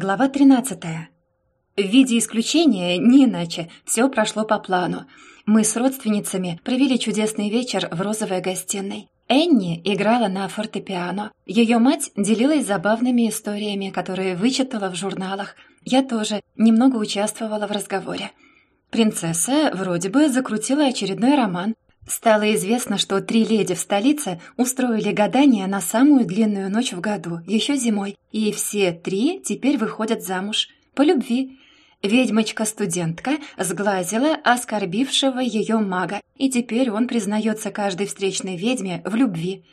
Глава 13. В виде исключения, не иначе, все прошло по плану. Мы с родственницами провели чудесный вечер в розовой гостиной. Энни играла на фортепиано. Ее мать делилась забавными историями, которые вычитала в журналах. Я тоже немного участвовала в разговоре. Принцесса вроде бы закрутила очередной роман, Стало известно, что три леди в столице устроили гадание на самую длинную ночь в году, еще зимой, и все три теперь выходят замуж. По любви. Ведьмочка-студентка сглазила оскорбившего ее мага, и теперь он признается каждой встречной ведьме в любви.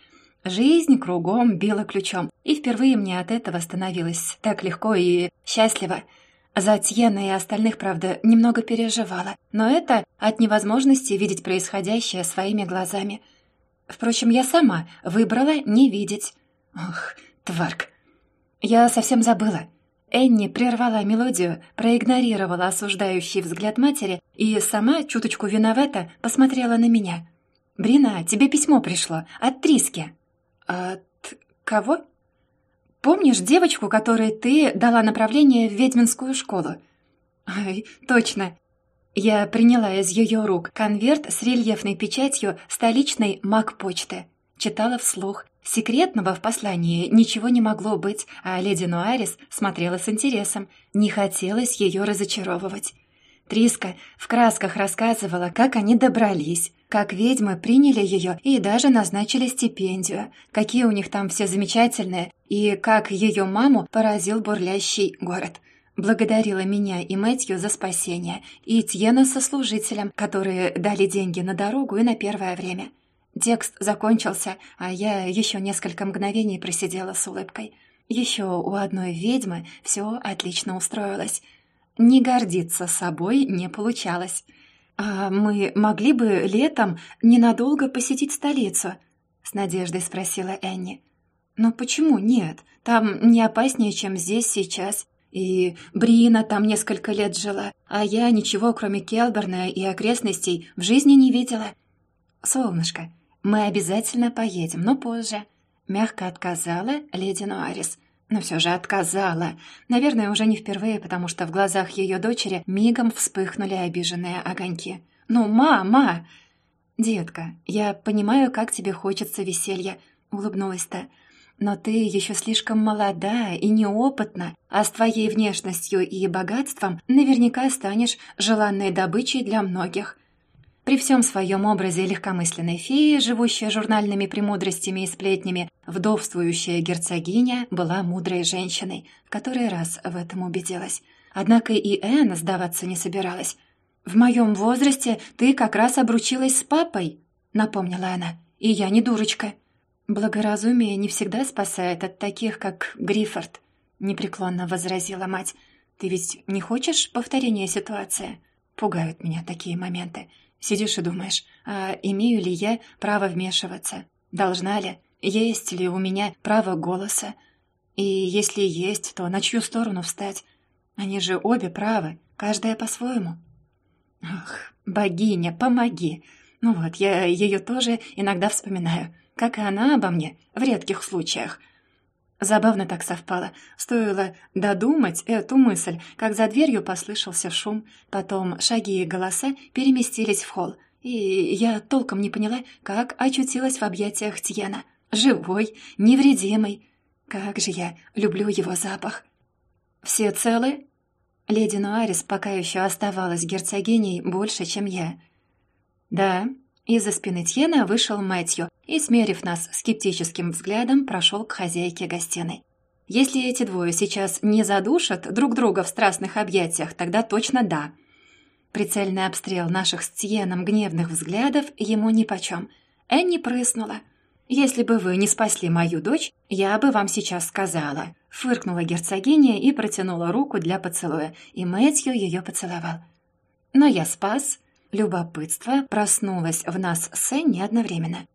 Жизнь кругом била ключом, и впервые мне от этого становилось так легко и счастливо. За Тьена и остальных, правда, немного переживала, но это от невозможности видеть происходящее своими глазами. Впрочем, я сама выбрала не видеть. Ох, тварк. Я совсем забыла. Энни прервала мелодию, проигнорировала осуждающий взгляд матери и сама, чуточку виновата, посмотрела на меня. «Брина, тебе письмо пришло от Триски». «От кого?» Помнишь девочку, которой ты дала направление в ведьминскую школу?» «Ай, точно!» Я приняла из ее рук конверт с рельефной печатью столичной маг-почты. Читала вслух. Секретного в послании ничего не могло быть, а леди Нуарис смотрела с интересом. Не хотелось ее разочаровывать. Триска в красках рассказывала, как они добрались, как ведьмы приняли ее и даже назначили стипендию, какие у них там все замечательные, и как ее маму поразил бурлящий город. Благодарила меня и Мэтью за спасение, и Тьена со служителем, которые дали деньги на дорогу и на первое время. Текст закончился, а я еще несколько мгновений просидела с улыбкой. Еще у одной ведьмы все отлично устроилось. Не гордиться собой не получалось. «А мы могли бы летом ненадолго посетить столицу?» — с надеждой спросила Энни. «Но почему нет? Там не опаснее, чем здесь сейчас. И Брина там несколько лет жила, а я ничего, кроме Келберна и окрестностей, в жизни не видела. Солнышко, мы обязательно поедем, но позже». Мягко отказала леди Нуарис. Но все же отказала. Наверное, уже не впервые, потому что в глазах ее дочери мигом вспыхнули обиженные огоньки. «Ну, мама!» «Детка, я понимаю, как тебе хочется веселья», — улыбнулась-то. «Но ты еще слишком молода и неопытна, а с твоей внешностью и богатством наверняка станешь желанной добычей для многих. При всем своем образе легкомысленной феи, живущая журнальными премудростями и сплетнями, вдовствующая герцогиня была мудрой женщиной, в который раз в этом убедилась. Однако и Энн сдаваться не собиралась. «В моем возрасте ты как раз обручилась с папой», — напомнила она. «И я не дурочка». «Благоразумие не всегда спасает от таких, как Гриффорд», — непреклонно возразила мать. «Ты ведь не хочешь повторения ситуации?» Пугают меня такие моменты. Сидишь и думаешь, а имею ли я право вмешиваться? Должна ли? Есть ли у меня право голоса? И если есть, то на чью сторону встать? Они же обе правы, каждая по-своему. Ах, богиня, помоги! Ну вот, я ее тоже иногда вспоминаю, как и она обо мне, в редких случаях — Забавно так совпало. Стоило додумать эту мысль, как за дверью послышался шум, потом шаги и голоса переместились в холл, и я толком не поняла, как очутилась в объятиях Тьена. Живой, невредимый. Как же я люблю его запах. «Все целы?» Леди Нуарис пока еще оставалась герцогиней больше, чем я. «Да», из-за спины Тьена вышел Мэтью и, смерив нас скептическим взглядом, прошел к хозяйке гостиной. Если эти двое сейчас не задушат друг друга в страстных объятиях, тогда точно да. Прицельный обстрел наших с Тьеном гневных взглядов ему нипочем. Энни прыснула. «Если бы вы не спасли мою дочь, я бы вам сейчас сказала», — фыркнула герцогиня и протянула руку для поцелуя, и Мэтью ее поцеловал. «Но я спас», Любопытство проснулось в нас с Энни одновременно.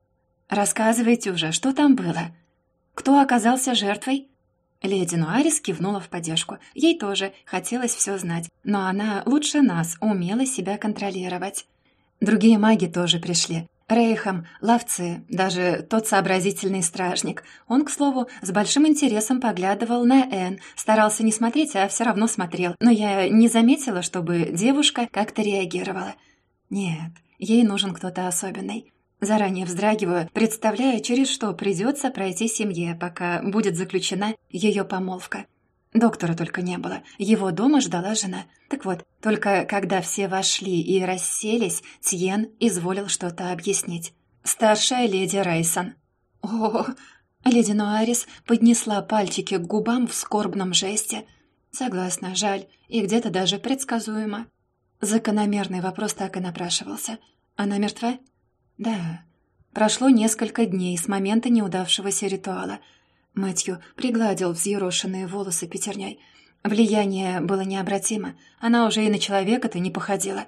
«Рассказывайте уже, что там было? Кто оказался жертвой?» Леди Нуарис кивнула в поддержку. Ей тоже хотелось все знать, но она лучше нас умела себя контролировать. Другие маги тоже пришли. Рейхам, ловцы, даже тот сообразительный стражник. Он, к слову, с большим интересом поглядывал на Энн, старался не смотреть, а все равно смотрел. Но я не заметила, чтобы девушка как-то реагировала. Нет, ей нужен кто-то особенный. Заранее вздрагиваю, представляя, через что придется пройти семье, пока будет заключена ее помолвка. Доктора только не было. Его дома ждала жена. Так вот, только когда все вошли и расселись, Тьен изволил что-то объяснить. «Старшая леди Райсон». «О!» Леди Нуарис поднесла пальчики к губам в скорбном жесте. «Согласна, жаль, и где-то даже предсказуемо». Закономерный вопрос так и напрашивался. «Она мертва?» «Да». Прошло несколько дней с момента неудавшегося ритуала — Мэтью пригладил взъерошенные волосы пятерней. Влияние было необратимо. Она уже и на человека-то не походила.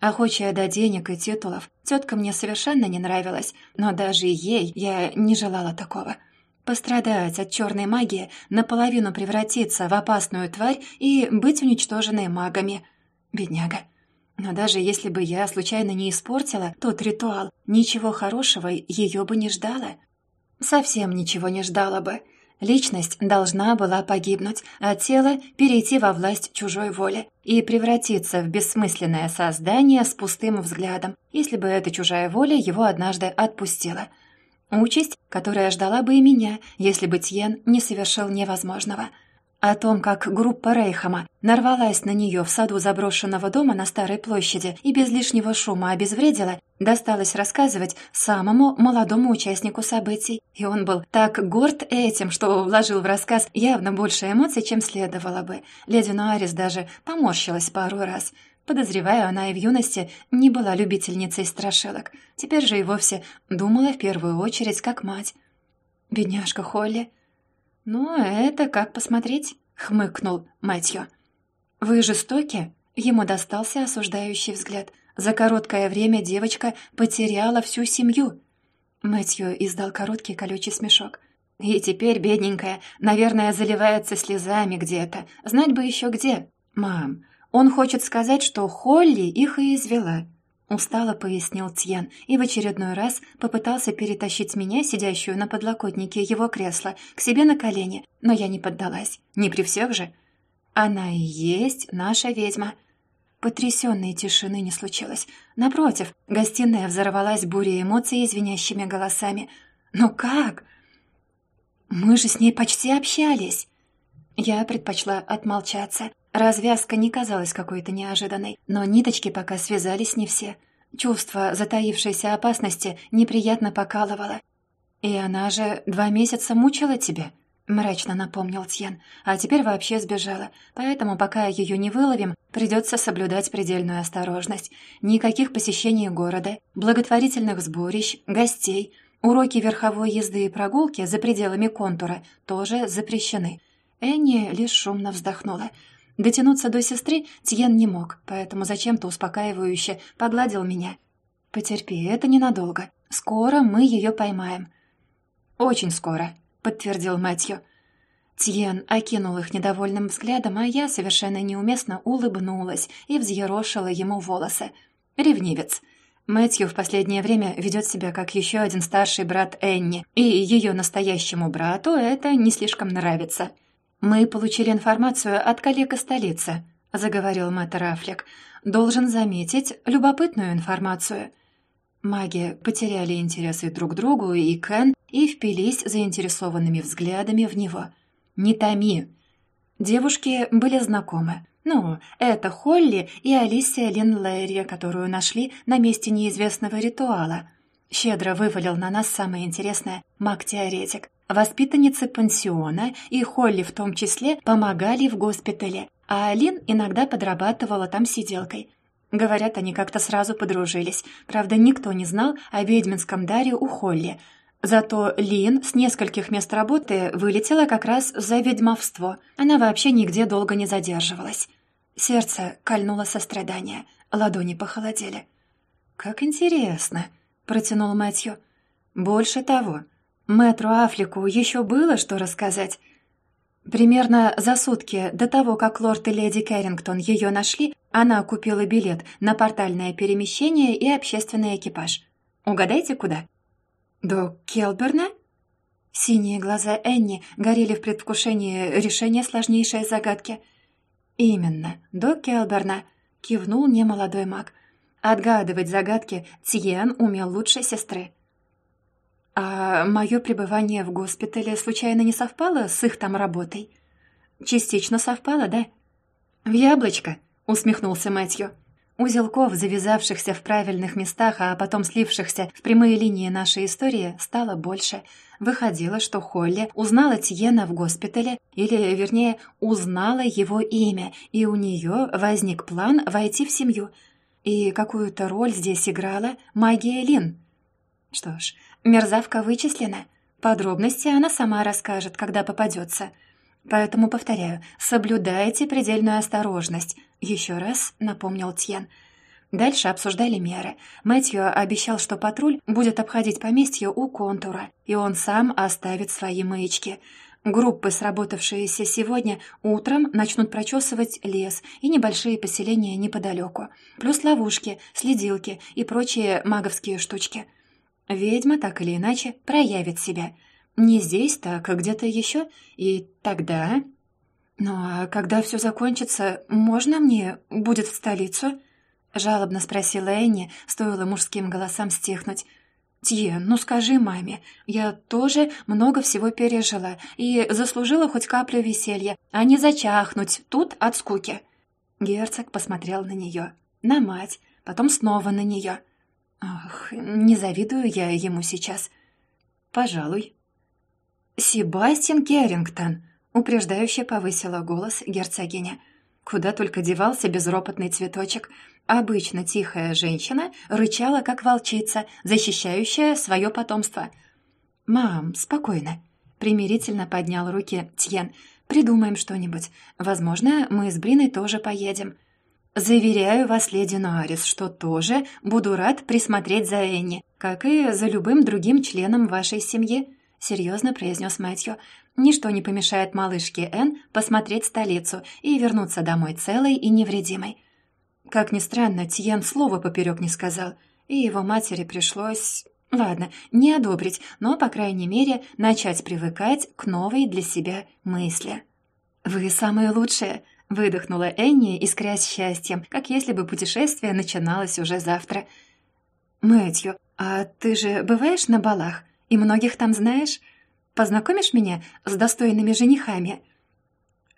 Охочая до денег и титулов, тетка мне совершенно не нравилась, но даже ей я не желала такого. Пострадать от черной магии, наполовину превратиться в опасную тварь и быть уничтоженной магами. Бедняга. Но даже если бы я случайно не испортила тот ритуал, ничего хорошего ее бы не ждало. Совсем ничего не ждала бы. Личность должна была погибнуть, а тело перейти во власть чужой воли и превратиться в бессмысленное создание с пустым взглядом, если бы эта чужая воля его однажды отпустила. Участь, которая ждала бы и меня, если бы Тьен не совершил невозможного — о том, как группа Рейхама нарвалась на нее в саду заброшенного дома на Старой площади и без лишнего шума обезвредила, досталось рассказывать самому молодому участнику событий. И он был так горд этим, что вложил в рассказ явно больше эмоций, чем следовало бы. Леди Нуарис даже поморщилась пару раз. Подозреваю, она и в юности не была любительницей страшилок. Теперь же и вовсе думала в первую очередь как мать. «Бедняжка Холли», «Ну, это как посмотреть», — хмыкнул Мэтью. «Вы жестоки?» — ему достался осуждающий взгляд. «За короткое время девочка потеряла всю семью». Мэтью издал короткий колючий смешок. «И теперь, бедненькая, наверное, заливается слезами где-то. Знать бы еще где. Мам, он хочет сказать, что Холли их и извела. Устало пояснил Тьен и в очередной раз попытался перетащить меня, сидящую на подлокотнике его кресла, к себе на колени, но я не поддалась. Не при всех же. Она и есть наша ведьма. Потрясенной тишины не случилось. Напротив, гостиная взорвалась бурей эмоций и звенящими голосами. «Ну как?» «Мы же с ней почти общались!» Я предпочла отмолчаться. Развязка не казалась какой-то неожиданной, но ниточки пока связались не все. Чувство затаившейся опасности неприятно покалывало. «И она же два месяца мучила тебя?» — мрачно напомнил Тьен. «А теперь вообще сбежала, поэтому пока ее не выловим, придется соблюдать предельную осторожность. Никаких посещений города, благотворительных сборищ, гостей, уроки верховой езды и прогулки за пределами контура тоже запрещены». Энни лишь шумно вздохнула — Дотянуться до сестры Тьен не мог, поэтому зачем-то успокаивающе погладил меня. «Потерпи, это ненадолго. Скоро мы ее поймаем». «Очень скоро», — подтвердил Мэтью. Тьен окинул их недовольным взглядом, а я совершенно неуместно улыбнулась и взъерошила ему волосы. Ревнивец. Мэтью в последнее время ведет себя как еще один старший брат Энни, и ее настоящему брату это не слишком нравится. «Мы получили информацию от коллег из столицы», — заговорил мэтр Аффлек. «Должен заметить любопытную информацию». Маги потеряли интересы друг к другу и Кен и впились заинтересованными взглядами в него. «Не томи!» Девушки были знакомы. Ну, это Холли и Алисия Лин Лэри, которую нашли на месте неизвестного ритуала. Щедро вывалил на нас самое интересное маг-теоретик. Воспитанницы пансиона и Холли в том числе помогали в госпитале, а Алин иногда подрабатывала там сиделкой. Говорят, они как-то сразу подружились. Правда, никто не знал о ведьминском даре у Холли. Зато Лин с нескольких мест работы вылетела как раз за ведьмовство. Она вообще нигде долго не задерживалась. Сердце кольнуло сострадание, ладони похолодели. «Как интересно», — протянул Мэтью. «Больше того, Мэтру Афлику еще было что рассказать. Примерно за сутки до того, как лорд и леди Кэррингтон ее нашли, она купила билет на портальное перемещение и общественный экипаж. Угадайте, куда?» «До Келберна?» Синие глаза Энни горели в предвкушении решения сложнейшей загадки. «Именно, до Келберна», — кивнул немолодой маг. Отгадывать загадки Тьен умел лучше сестры. «А мое пребывание в госпитале случайно не совпало с их там работой?» «Частично совпало, да?» «В яблочко», — усмехнулся Мэтью. Узелков, завязавшихся в правильных местах, а потом слившихся в прямые линии нашей истории, стало больше. Выходило, что Холли узнала Тиена в госпитале, или, вернее, узнала его имя, и у нее возник план войти в семью. И какую-то роль здесь играла магия Лин. Что ж, мерзавка вычислена. Подробности она сама расскажет, когда попадется. Поэтому, повторяю, соблюдайте предельную осторожность. Еще раз напомнил Тьен. Дальше обсуждали меры. Мэтью обещал, что патруль будет обходить поместье у контура, и он сам оставит свои маячки. Группы, сработавшиеся сегодня, утром начнут прочесывать лес и небольшие поселения неподалеку, плюс ловушки, следилки и прочие маговские штучки. Ведьма так или иначе проявит себя — не здесь, так, а где-то еще. И тогда... Ну а когда все закончится, можно мне будет в столицу?» Жалобно спросила Энни, стоило мужским голосам стихнуть. «Тье, ну скажи маме, я тоже много всего пережила и заслужила хоть каплю веселья, а не зачахнуть тут от скуки». Герцог посмотрел на нее, на мать, потом снова на нее. «Ах, не завидую я ему сейчас». «Пожалуй», «Себастьян Геррингтон!» — упреждающе повысила голос герцогиня. Куда только девался безропотный цветочек. Обычно тихая женщина рычала, как волчица, защищающая свое потомство. «Мам, спокойно!» — примирительно поднял руки Тьен. «Придумаем что-нибудь. Возможно, мы с Бриной тоже поедем». «Заверяю вас, леди Нуарис, что тоже буду рад присмотреть за Энни, как и за любым другим членом вашей семьи». — серьезно произнес Мэтью. «Ничто не помешает малышке Энн посмотреть столицу и вернуться домой целой и невредимой». Как ни странно, Тьен слова поперек не сказал, и его матери пришлось... Ладно, не одобрить, но, по крайней мере, начать привыкать к новой для себя мысли. «Вы самые лучшие!» — выдохнула Энни, искрясь счастьем, как если бы путешествие начиналось уже завтра. «Мэтью, а ты же бываешь на балах?» И многих там знаешь? Познакомишь меня с достойными женихами?»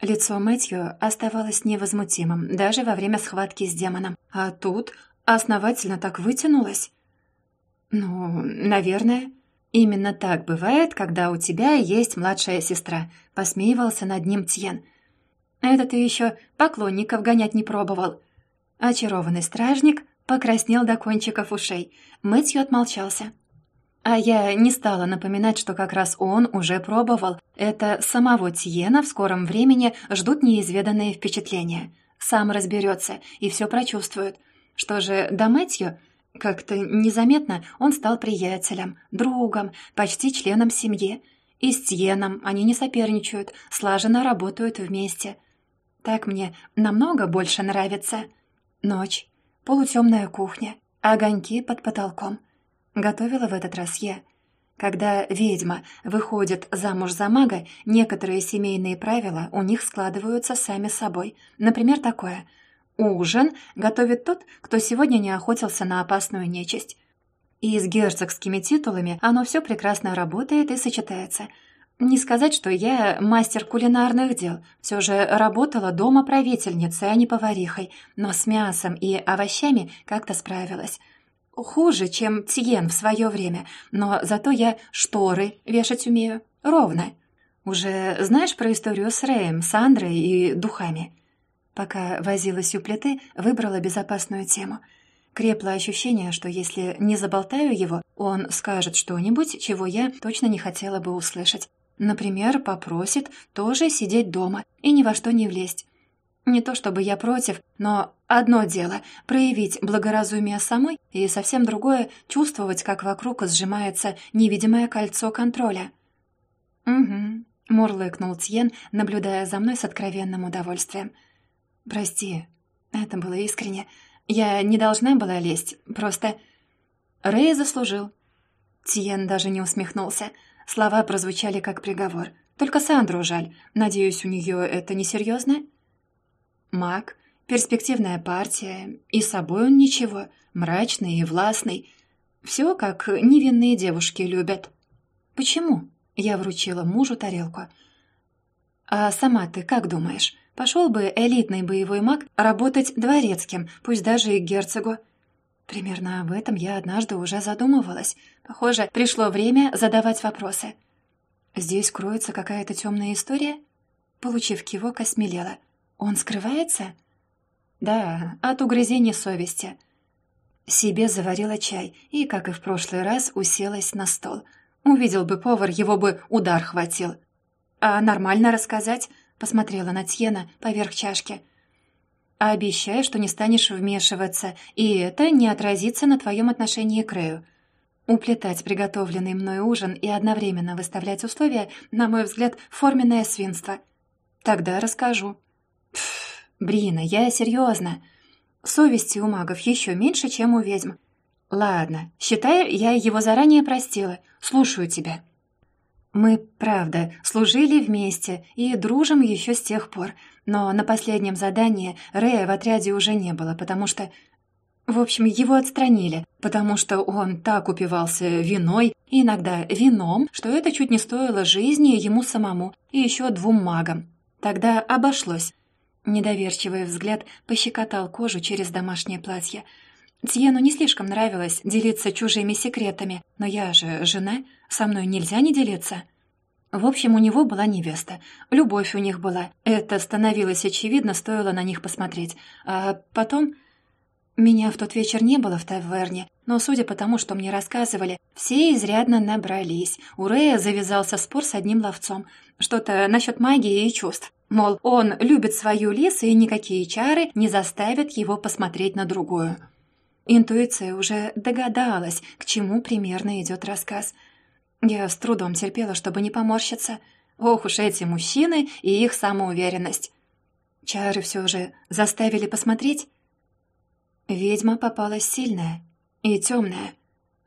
Лицо Мэтью оставалось невозмутимым даже во время схватки с демоном. А тут основательно так вытянулось. «Ну, наверное. Именно так бывает, когда у тебя есть младшая сестра», — посмеивался над ним Тьен. «Это ты еще поклонников гонять не пробовал». Очарованный стражник покраснел до кончиков ушей. Мэтью отмолчался. А я не стала напоминать, что как раз он уже пробовал. Это самого Тиена в скором времени ждут неизведанные впечатления. Сам разберется и все прочувствует. Что же до Мэтью? Как-то незаметно он стал приятелем, другом, почти членом семьи. И с Тиеном они не соперничают, слаженно работают вместе. Так мне намного больше нравится. Ночь, полутемная кухня, огоньки под потолком — Готовила в этот раз я. Когда ведьма выходит замуж за мага, некоторые семейные правила у них складываются сами собой. Например, такое. Ужин готовит тот, кто сегодня не охотился на опасную нечисть. И с герцогскими титулами оно все прекрасно работает и сочетается. Не сказать, что я мастер кулинарных дел. Все же работала дома правительницей, а не поварихой. Но с мясом и овощами как-то справилась хуже, чем Тиен в свое время, но зато я шторы вешать умею. Ровно. Уже знаешь про историю с Рэем, Сандрой и духами?» Пока возилась у плиты, выбрала безопасную тему. Крепло ощущение, что если не заболтаю его, он скажет что-нибудь, чего я точно не хотела бы услышать. Например, попросит тоже сидеть дома и ни во что не влезть. Не то чтобы я против, но одно дело — проявить благоразумие самой, и совсем другое — чувствовать, как вокруг сжимается невидимое кольцо контроля. «Угу», — мурлыкнул Тьен, наблюдая за мной с откровенным удовольствием. «Прости, это было искренне. Я не должна была лезть, просто...» Рэй заслужил». Тиен даже не усмехнулся. Слова прозвучали как приговор. «Только Сандру жаль. Надеюсь, у нее это несерьезно?» Маг, перспективная партия, и собой он ничего, мрачный и властный. Все, как невинные девушки любят. «Почему?» — я вручила мужу тарелку. «А сама ты как думаешь, пошел бы элитный боевой маг работать дворецким, пусть даже и герцогу?» Примерно об этом я однажды уже задумывалась. Похоже, пришло время задавать вопросы. Здесь кроется какая-то темная история? Получив кивок, осмелела. Он скрывается? Да, от угрызений совести. Себе заварила чай и, как и в прошлый раз, уселась на стол. Увидел бы повар, его бы удар хватил. «А нормально рассказать?» — посмотрела на Тьена поверх чашки. А обещай, что не станешь вмешиваться, и это не отразится на твоем отношении к Рэю. Уплетать приготовленный мной ужин и одновременно выставлять условия, на мой взгляд, форменное свинство. Тогда расскажу. Пф, Брина, я серьезно. Совести у магов еще меньше, чем у ведьм. Ладно, считаю, я его заранее простила. Слушаю тебя. Мы, правда, служили вместе и дружим еще с тех пор, но на последнем задании Рэя в отряде уже не было, потому что... В общем, его отстранили, потому что он так упивался виной, иногда вином, что это чуть не стоило жизни ему самому и еще двум магам. Тогда обошлось. Недоверчивый взгляд пощекотал кожу через домашнее платье. Тьену не слишком нравилось делиться чужими секретами, но я же жена, со мной нельзя не делиться. В общем, у него была невеста. Любовь у них была. Это становилось очевидно, стоило на них посмотреть. А потом... Меня в тот вечер не было в таверне, но, судя по тому, что мне рассказывали, все изрядно набрались. У Рэя завязался спор с одним ловцом. Что-то насчет магии и чувств. Мол, он любит свою лис, и никакие чары не заставят его посмотреть на другую. Интуиция уже догадалась, к чему примерно идет рассказ — я с трудом терпела, чтобы не поморщиться. Ох уж эти мужчины и их самоуверенность. Чары все же заставили посмотреть. Ведьма попалась сильная и темная.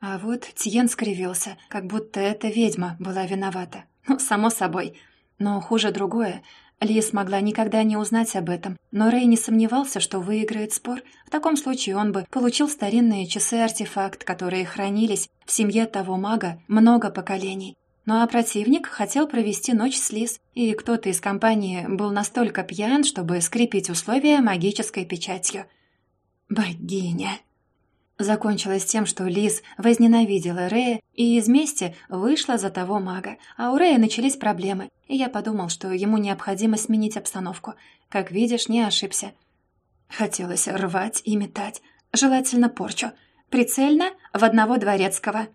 А вот Тьен скривился, как будто эта ведьма была виновата. Ну, само собой. Но хуже другое. Лис могла никогда не узнать об этом, но Рэй не сомневался, что выиграет спор. В таком случае он бы получил старинные часы-артефакт, которые хранились в семье того мага много поколений. Ну а противник хотел провести ночь с Лис, и кто-то из компании был настолько пьян, чтобы скрепить условия магической печатью. «Богиня!» Закончилось тем, что Лиз возненавидела Рэя и из мести вышла за того мага, а у Рэя начались проблемы, и я подумал, что ему необходимо сменить обстановку. Как видишь, не ошибся. Хотелось рвать и метать, желательно порчу. Прицельно в одного дворецкого.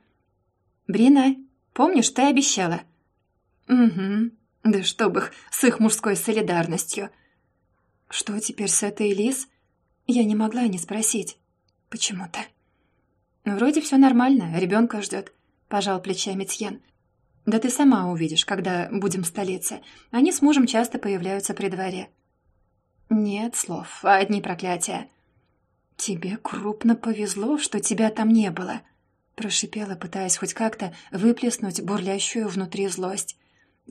«Брина, помнишь, ты обещала?» «Угу. Да чтоб их с их мужской солидарностью». «Что теперь с этой Лиз?» Я не могла не спросить. Почему-то. «Вроде все нормально, ребенка ждет», — пожал плечами Тьен. «Да ты сама увидишь, когда будем в столице. Они с мужем часто появляются при дворе». «Нет слов, одни проклятия». «Тебе крупно повезло, что тебя там не было», — прошипела, пытаясь хоть как-то выплеснуть бурлящую внутри злость.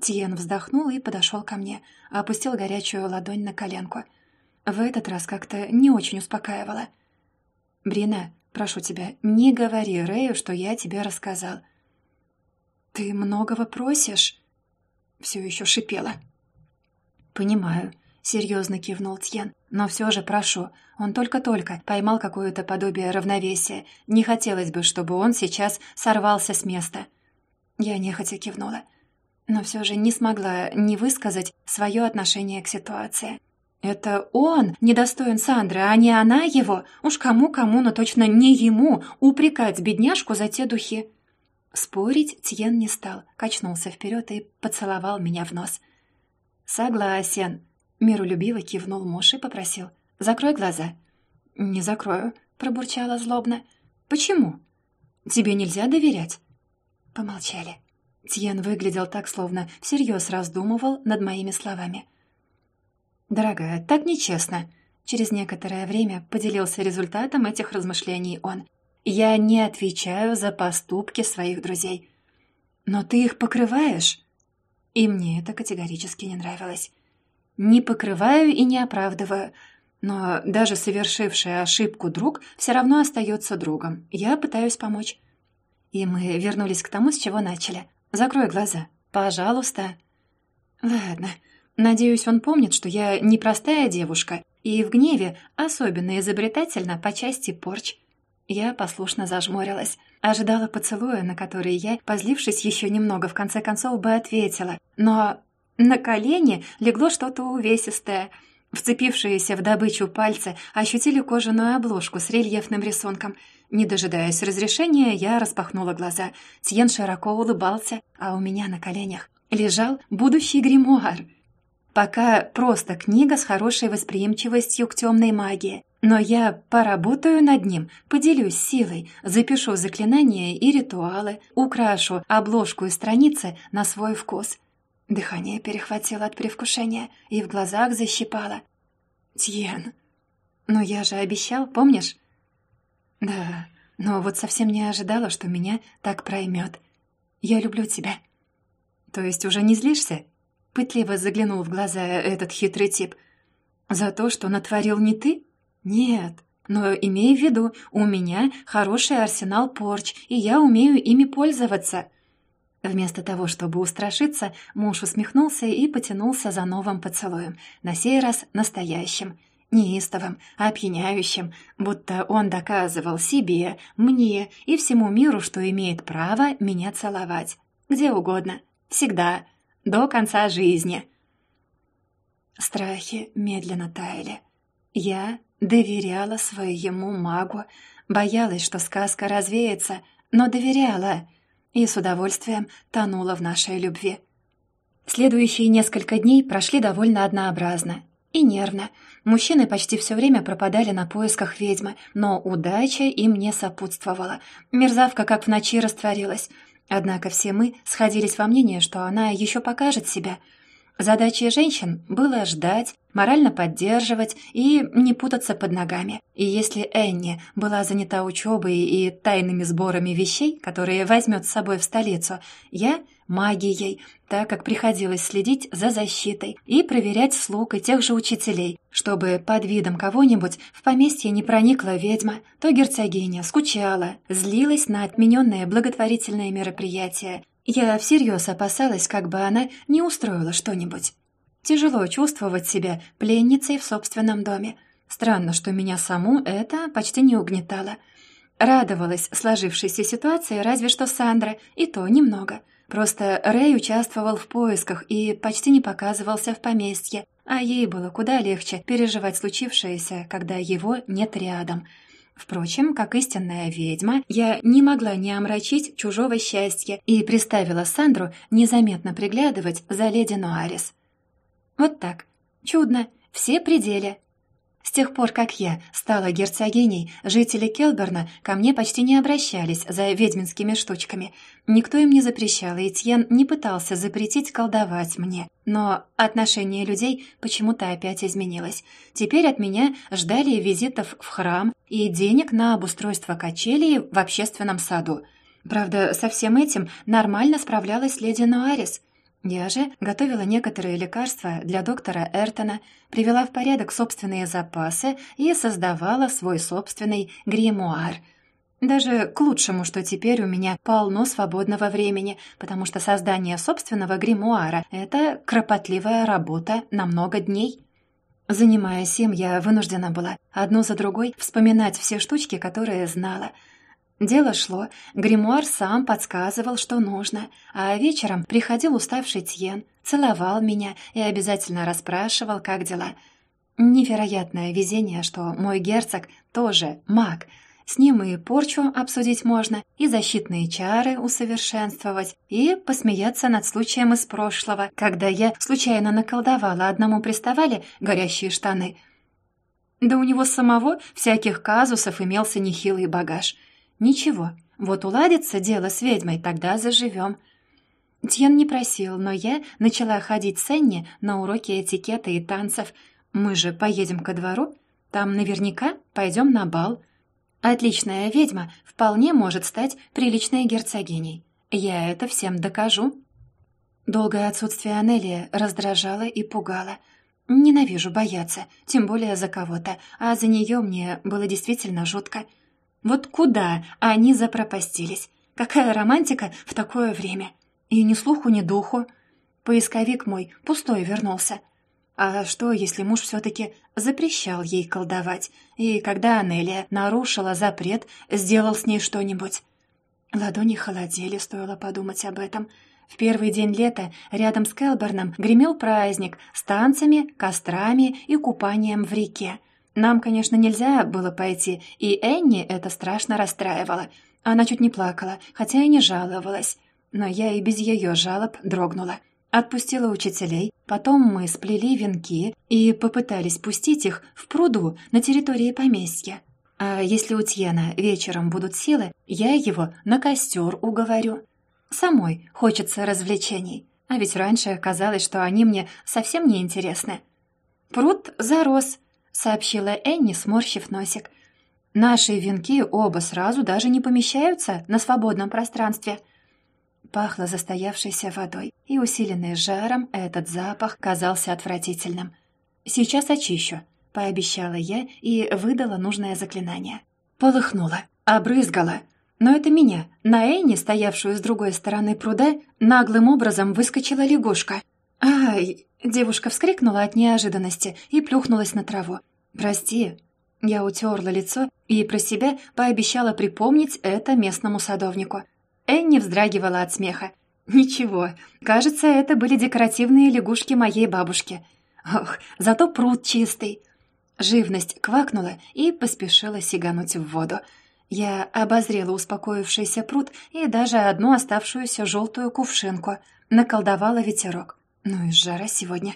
Тиен вздохнул и подошел ко мне, опустил горячую ладонь на коленку. В этот раз как-то не очень успокаивало. «Брина, прошу тебя, не говори Рэю, что я тебе рассказал». «Ты многого просишь?» Все еще шипела. «Понимаю», — серьезно кивнул Тьен. «Но все же прошу, он только-только поймал какое-то подобие равновесия. Не хотелось бы, чтобы он сейчас сорвался с места». Я нехотя кивнула, но все же не смогла не высказать свое отношение к ситуации. Это он недостоин Сандры, а не она его. Уж кому-кому, но точно не ему упрекать бедняжку за те духи. Спорить Тьен не стал, качнулся вперед и поцеловал меня в нос. «Согласен», — миролюбиво кивнул муж и попросил. «Закрой глаза». «Не закрою», — пробурчала злобно. «Почему?» «Тебе нельзя доверять?» Помолчали. Тьен выглядел так, словно всерьез раздумывал над моими словами. «Дорогая, так нечестно», — через некоторое время поделился результатом этих размышлений он. Я не отвечаю за поступки своих друзей. Но ты их покрываешь? И мне это категорически не нравилось. Не покрываю и не оправдываю. Но даже совершивший ошибку друг все равно остается другом. Я пытаюсь помочь. И мы вернулись к тому, с чего начали. Закрой глаза. Пожалуйста. Ладно. Надеюсь, он помнит, что я непростая девушка и в гневе особенно изобретательна по части порч. Я послушно зажмурилась. Ожидала поцелуя, на который я, позлившись еще немного, в конце концов бы ответила. Но на колени легло что-то увесистое. Вцепившиеся в добычу пальцы ощутили кожаную обложку с рельефным рисунком. Не дожидаясь разрешения, я распахнула глаза. Тьен широко улыбался, а у меня на коленях лежал будущий гримуар. Пока просто книга с хорошей восприимчивостью к темной магии. Но я поработаю над ним, поделюсь силой, запишу заклинания и ритуалы, украшу обложку и страницы на свой вкус. Дыхание перехватило от привкушения и в глазах защипало. «Тьен, но я же обещал, помнишь?» «Да, но вот совсем не ожидала, что меня так проймет. Я люблю тебя». «То есть уже не злишься?» Пытливо заглянул в глаза этот хитрый тип. «За то, что натворил не ты?» «Нет, но имей в виду, у меня хороший арсенал порч, и я умею ими пользоваться». Вместо того, чтобы устрашиться, муж усмехнулся и потянулся за новым поцелуем, на сей раз настоящим, неистовым, опьяняющим, будто он доказывал себе, мне и всему миру, что имеет право меня целовать. Где угодно, всегда, до конца жизни. Страхи медленно таяли. Я Доверяла своему магу, боялась, что сказка развеется, но доверяла и с удовольствием тонула в нашей любви. Следующие несколько дней прошли довольно однообразно и нервно. Мужчины почти все время пропадали на поисках ведьмы, но удача им не сопутствовала. Мерзавка как в ночи растворилась. Однако все мы сходились во мнении, что она еще покажет себя — Задачей женщин было ждать, морально поддерживать и не путаться под ногами. И если Энни была занята учебой и тайными сборами вещей, которые возьмет с собой в столицу, я — магией, так как приходилось следить за защитой и проверять слуг и тех же учителей, чтобы под видом кого-нибудь в поместье не проникла ведьма, то герцогиня скучала, злилась на отмененное благотворительное мероприятие я всерьез опасалась, как бы она не устроила что-нибудь. Тяжело чувствовать себя пленницей в собственном доме. Странно, что меня саму это почти не угнетало. Радовалась сложившейся ситуации разве что Сандра, и то немного. Просто Рэй участвовал в поисках и почти не показывался в поместье, а ей было куда легче переживать случившееся, когда его нет рядом — Впрочем, как истинная ведьма, я не могла не омрачить чужого счастья и приставила Сандру незаметно приглядывать за леди Нуарис. Вот так. Чудно. Все пределе. С тех пор, как я стала герцогиней, жители Келберна ко мне почти не обращались за ведьминскими штучками. Никто им не запрещал, и Тьен не пытался запретить колдовать мне. Но отношение людей почему-то опять изменилось. Теперь от меня ждали визитов в храм и денег на обустройство качелей в общественном саду. Правда, со всем этим нормально справлялась леди Нуарис — я же готовила некоторые лекарства для доктора Эртона, привела в порядок собственные запасы и создавала свой собственный гримуар. Даже к лучшему, что теперь у меня полно свободного времени, потому что создание собственного гримуара — это кропотливая работа на много дней. Занимаясь им, я вынуждена была одну за другой вспоминать все штучки, которые знала — Дело шло, гримуар сам подсказывал, что нужно, а вечером приходил уставший Тьен, целовал меня и обязательно расспрашивал, как дела. Невероятное везение, что мой герцог тоже маг. С ним и порчу обсудить можно, и защитные чары усовершенствовать, и посмеяться над случаем из прошлого, когда я случайно наколдовала одному приставали горящие штаны. Да у него самого всяких казусов имелся нехилый багаж — «Ничего, вот уладится дело с ведьмой, тогда заживем». Тьен не просил, но я начала ходить с Энни на уроки этикета и танцев. Мы же поедем ко двору, там наверняка пойдем на бал. Отличная ведьма вполне может стать приличной герцогиней. Я это всем докажу. Долгое отсутствие Анелии раздражало и пугало. Ненавижу бояться, тем более за кого-то, а за нее мне было действительно жутко. Вот куда они запропастились? Какая романтика в такое время? И ни слуху, ни духу. Поисковик мой пустой вернулся. А что, если муж все-таки запрещал ей колдовать, и когда Анелия нарушила запрет, сделал с ней что-нибудь? Ладони холодели, стоило подумать об этом. В первый день лета рядом с Келберном гремел праздник с танцами, кострами и купанием в реке. Нам, конечно, нельзя было пойти, и Энни это страшно расстраивало. Она чуть не плакала, хотя и не жаловалась. Но я и без ее жалоб дрогнула. Отпустила учителей, потом мы сплели венки и попытались пустить их в пруду на территории поместья. А если у Тьена вечером будут силы, я его на костер уговорю. Самой хочется развлечений, а ведь раньше казалось, что они мне совсем не интересны. «Пруд зарос», — сообщила Энни, сморщив носик. «Наши венки оба сразу даже не помещаются на свободном пространстве». Пахло застоявшейся водой, и усиленный жаром этот запах казался отвратительным. «Сейчас очищу», — пообещала я и выдала нужное заклинание. Полыхнула, обрызгала, но это меня, на Энни, стоявшую с другой стороны пруда, наглым образом выскочила лягушка. «Ай!» — девушка вскрикнула от неожиданности и плюхнулась на траву. «Прости». Я утерла лицо и про себя пообещала припомнить это местному садовнику. Энни вздрагивала от смеха. «Ничего, кажется, это были декоративные лягушки моей бабушки. Ох, зато пруд чистый». Живность квакнула и поспешила сигануть в воду. Я обозрела успокоившийся пруд и даже одну оставшуюся желтую кувшинку. Наколдовала ветерок. Ну и жара сегодня.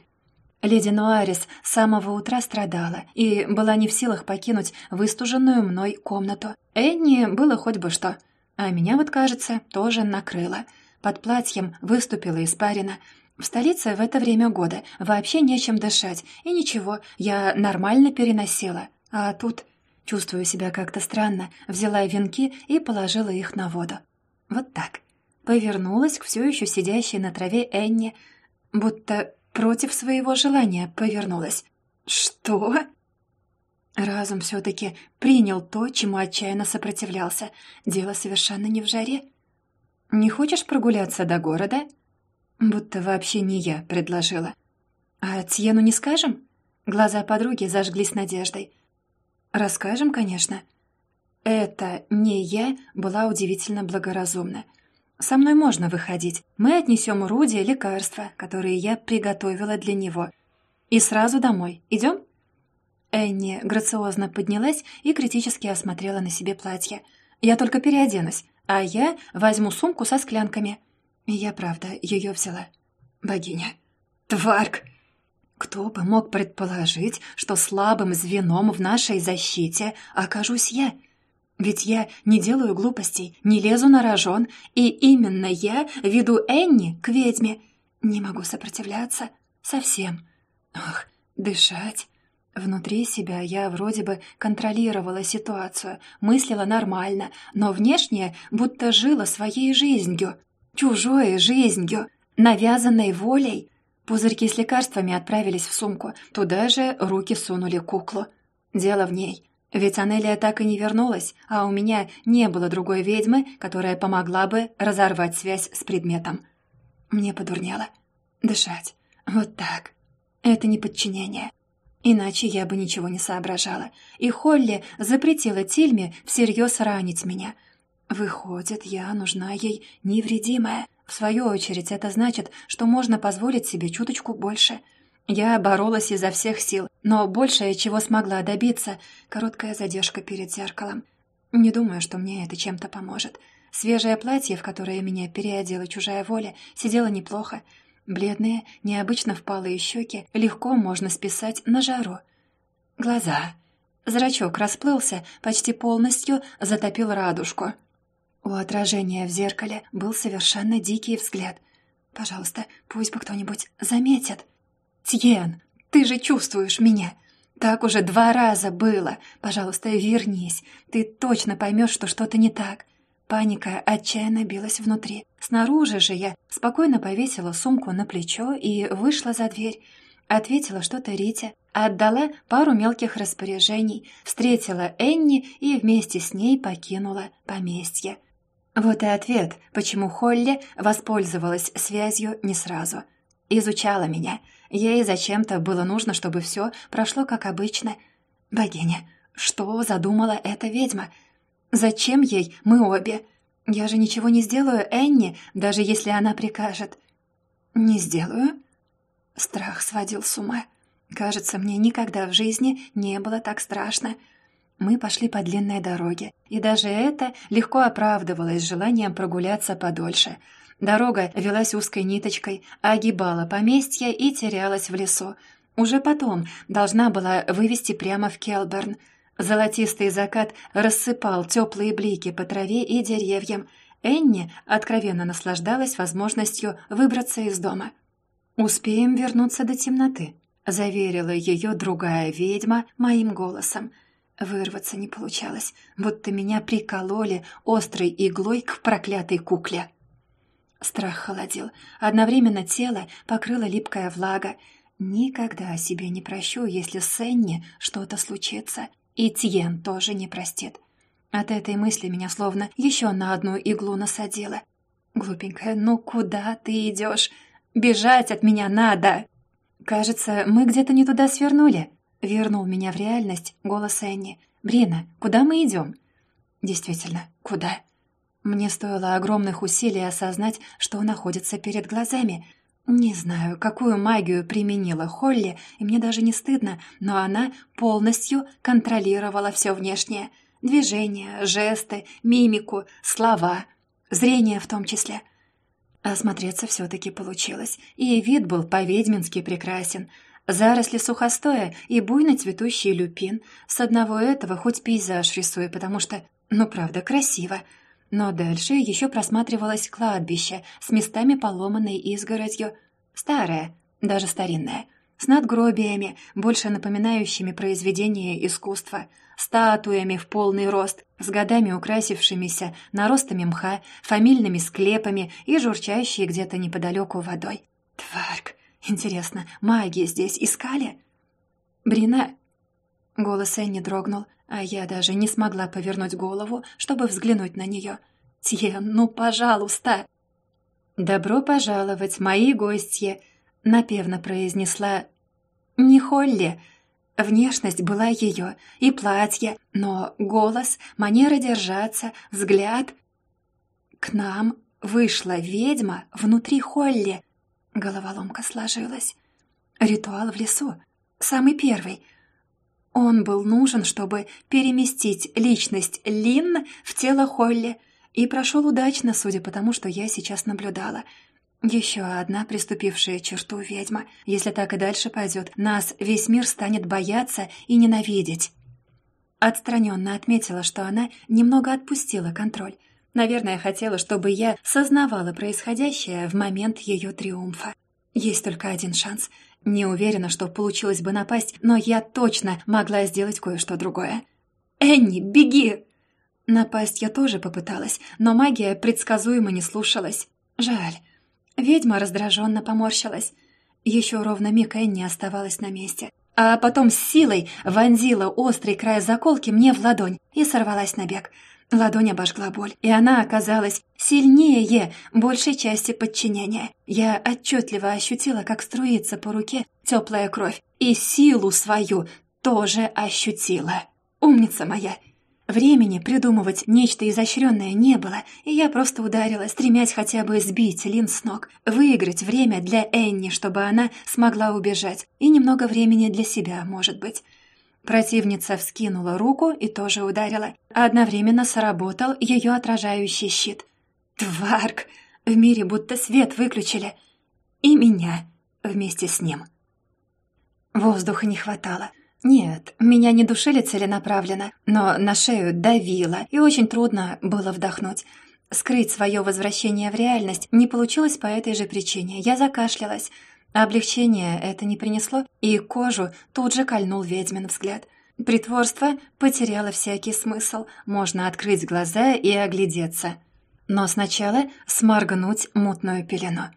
Леди Нуарис с самого утра страдала и была не в силах покинуть выстуженную мной комнату. Энни было хоть бы что. А меня вот, кажется, тоже накрыло. Под платьем выступила испарина. В столице в это время года вообще нечем дышать. И ничего, я нормально переносила. А тут Чувствую себя как-то странно, взяла венки и положила их на воду. Вот так. Повернулась к все еще сидящей на траве Энни, будто против своего желания повернулась. «Что?» Разум все-таки принял то, чему отчаянно сопротивлялся. Дело совершенно не в жаре. «Не хочешь прогуляться до города?» Будто вообще не я предложила. «А Тьену не скажем?» Глаза подруги зажглись надеждой. «Расскажем, конечно». Это не я была удивительно благоразумна. Со мной можно выходить. Мы отнесем Руди лекарства, которые я приготовила для него. И сразу домой. Идем? Энни грациозно поднялась и критически осмотрела на себе платье. «Я только переоденусь, а я возьму сумку со склянками». Я, правда, ее взяла. Богиня. «Тварк!» Кто бы мог предположить, что слабым звеном в нашей защите окажусь я? Ведь я не делаю глупостей, не лезу на рожон, и именно я веду Энни к ведьме. Не могу сопротивляться совсем. Ах, дышать. Внутри себя я вроде бы контролировала ситуацию, мыслила нормально, но внешне будто жила своей жизнью, чужой жизнью, навязанной волей. Пузырьки с лекарствами отправились в сумку. Туда же руки сунули куклу. Дело в ней. Ведь Анелия так и не вернулась, а у меня не было другой ведьмы, которая помогла бы разорвать связь с предметом. Мне подурнело. Дышать. Вот так. Это не подчинение. Иначе я бы ничего не соображала. И Холли запретила Тильме всерьез ранить меня. Выходит, я нужна ей невредимая. В свою очередь, это значит, что можно позволить себе чуточку больше. Я боролась изо всех сил, но большее, чего смогла добиться, короткая задержка перед зеркалом. Не думаю, что мне это чем-то поможет. Свежее платье, в которое меня переодела чужая воля, сидело неплохо. Бледные, необычно впалые щеки легко можно списать на жару. Глаза. Зрачок расплылся, почти полностью затопил радужку. У отражения в зеркале был совершенно дикий взгляд. «Пожалуйста, пусть бы кто-нибудь заметит». «Тьен, ты же чувствуешь меня. Так уже два раза было. Пожалуйста, вернись. Ты точно поймешь, что что-то не так». Паника отчаянно билась внутри. Снаружи же я спокойно повесила сумку на плечо и вышла за дверь. Ответила что-то Рите, отдала пару мелких распоряжений, встретила Энни и вместе с ней покинула поместье. Вот и ответ, почему Холли воспользовалась связью не сразу. Изучала меня. Ей зачем-то было нужно, чтобы все прошло как обычно. Богиня, что задумала эта ведьма? Зачем ей мы обе? Я же ничего не сделаю Энни, даже если она прикажет. Не сделаю? Страх сводил с ума. Кажется, мне никогда в жизни не было так страшно. Мы пошли по длинной дороге, и даже это легко оправдывалось желанием прогуляться подольше. Дорога велась узкой ниточкой, огибала поместье и терялась в лесу. Уже потом должна была вывести прямо в Келберн. Золотистый закат рассыпал теплые блики по траве и деревьям. Энни откровенно наслаждалась возможностью выбраться из дома. «Успеем вернуться до темноты», — заверила ее другая ведьма моим голосом — Вырваться не получалось, будто меня прикололи острой иглой к проклятой кукле. Страх холодил. Одновременно тело покрыло липкая влага. Никогда себе не прощу, если с Энни что-то случится. И Тьен тоже не простит. От этой мысли меня словно еще на одну иглу насадило. «Глупенькая, ну куда ты идешь? Бежать от меня надо!» «Кажется, мы где-то не туда свернули», Вернул меня в реальность голос Энни. «Брина, куда мы идем?» «Действительно, куда?» Мне стоило огромных усилий осознать, что находится перед глазами. Не знаю, какую магию применила Холли, и мне даже не стыдно, но она полностью контролировала все внешнее. Движения, жесты, мимику, слова, зрение в том числе. Осмотреться все-таки получилось, и вид был по-ведьмински прекрасен — Заросли сухостоя и буйно цветущий люпин. С одного этого хоть пейзаж рисуй, потому что, ну правда, красиво. Но дальше еще просматривалось кладбище с местами поломанной изгородью. Старое, даже старинное. С надгробиями, больше напоминающими произведения искусства. Статуями в полный рост, с годами украсившимися наростами мха, фамильными склепами и журчащей где-то неподалеку водой. Тварк! Интересно, маги здесь искали? Брина... Голос Энни дрогнул, а я даже не смогла повернуть голову, чтобы взглянуть на нее. «Тьен, ну, пожалуйста!» «Добро пожаловать, мои гостья!» — напевно произнесла «Не Холли!» Внешность была ее, и платье, но голос, манера держаться, взгляд... К нам вышла ведьма внутри Холли, Головоломка сложилась. Ритуал в лесу. Самый первый. Он был нужен, чтобы переместить личность Лин в тело Холли, и прошел удачно, судя по тому, что я сейчас наблюдала. Еще одна приступившая черту ведьма. Если так и дальше пойдет, нас весь мир станет бояться и ненавидеть. Отстраненно отметила, что она немного отпустила контроль. Наверное, хотела, чтобы я сознавала происходящее в момент ее триумфа. Есть только один шанс. Не уверена, что получилось бы напасть, но я точно могла сделать кое-что другое. «Энни, беги!» Напасть я тоже попыталась, но магия предсказуемо не слушалась. Жаль. Ведьма раздраженно поморщилась. Еще ровно миг Энни оставалась на месте. А потом с силой вонзила острый край заколки мне в ладонь и сорвалась на бег — Ладонь обожгла боль, и она оказалась сильнее большей части подчинения. Я отчетливо ощутила, как струится по руке теплая кровь, и силу свою тоже ощутила. Умница моя! Времени придумывать нечто изощренное не было, и я просто ударила, стремясь хотя бы сбить Лин с ног, выиграть время для Энни, чтобы она смогла убежать, и немного времени для себя, может быть. Противница вскинула руку и тоже ударила. Одновременно сработал ее отражающий щит. «Тварк! В мире будто свет выключили. И меня вместе с ним». Воздуха не хватало. Нет, меня не душили целенаправленно, но на шею давило, и очень трудно было вдохнуть. Скрыть свое возвращение в реальность не получилось по этой же причине. Я закашлялась. Облегчение это не принесло, и кожу тут же кольнул ведьмин взгляд. Притворство потеряло всякий смысл, можно открыть глаза и оглядеться. Но сначала сморгнуть мутную пелену.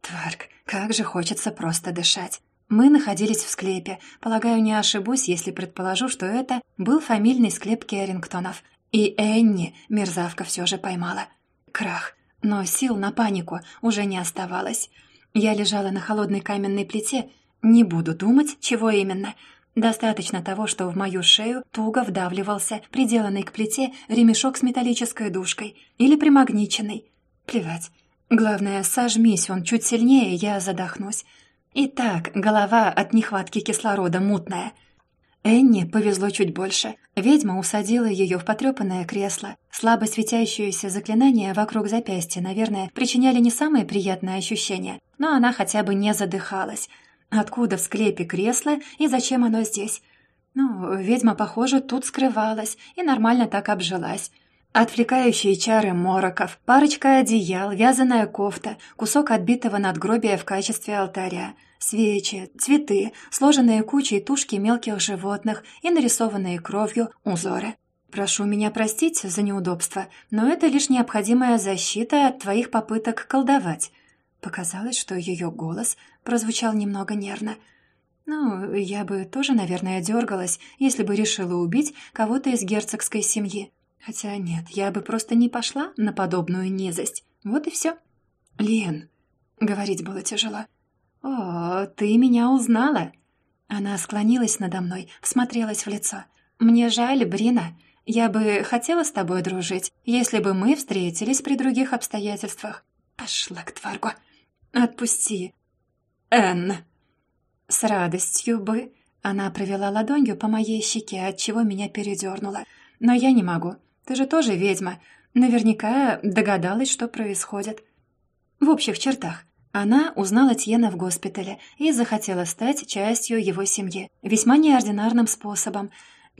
Тварк, как же хочется просто дышать. Мы находились в склепе. Полагаю, не ошибусь, если предположу, что это был фамильный склеп Керрингтонов. И Энни мерзавка все же поймала. Крах. Но сил на панику уже не оставалось. Я лежала на холодной каменной плите. Не буду думать, чего именно. Достаточно того, что в мою шею туго вдавливался приделанный к плите ремешок с металлической дужкой или примагниченный. Плевать. Главное, сожмись он чуть сильнее, я задохнусь. И так, голова от нехватки кислорода мутная. Энни повезло чуть больше. Ведьма усадила ее в потрепанное кресло. Слабо светящиеся заклинания вокруг запястья, наверное, причиняли не самые приятные ощущения, но она хотя бы не задыхалась. Откуда в склепе кресло и зачем оно здесь? Ну, ведьма, похоже, тут скрывалась и нормально так обжилась. Отвлекающие чары мороков, парочка одеял, вязаная кофта, кусок отбитого надгробия в качестве алтаря, свечи, цветы, сложенные кучей тушки мелких животных и нарисованные кровью узоры. Прошу меня простить за неудобство, но это лишь необходимая защита от твоих попыток колдовать. Показалось, что ее голос прозвучал немного нервно. Ну, я бы тоже, наверное, дергалась, если бы решила убить кого-то из герцогской семьи. Хотя нет, я бы просто не пошла на подобную низость. Вот и все. «Лен», — говорить было тяжело. «О, ты меня узнала!» Она склонилась надо мной, всмотрелась в лицо. «Мне жаль, Брина. Я бы хотела с тобой дружить, если бы мы встретились при других обстоятельствах. Пошла к тваргу. Отпусти. Энн». «С радостью бы...» Она провела ладонью по моей щеке, отчего меня передернуло. «Но я не могу. Ты же тоже ведьма. Наверняка догадалась, что происходит. В общих чертах. Она узнала Тьена в госпитале и захотела стать частью его семьи. Весьма неординарным способом.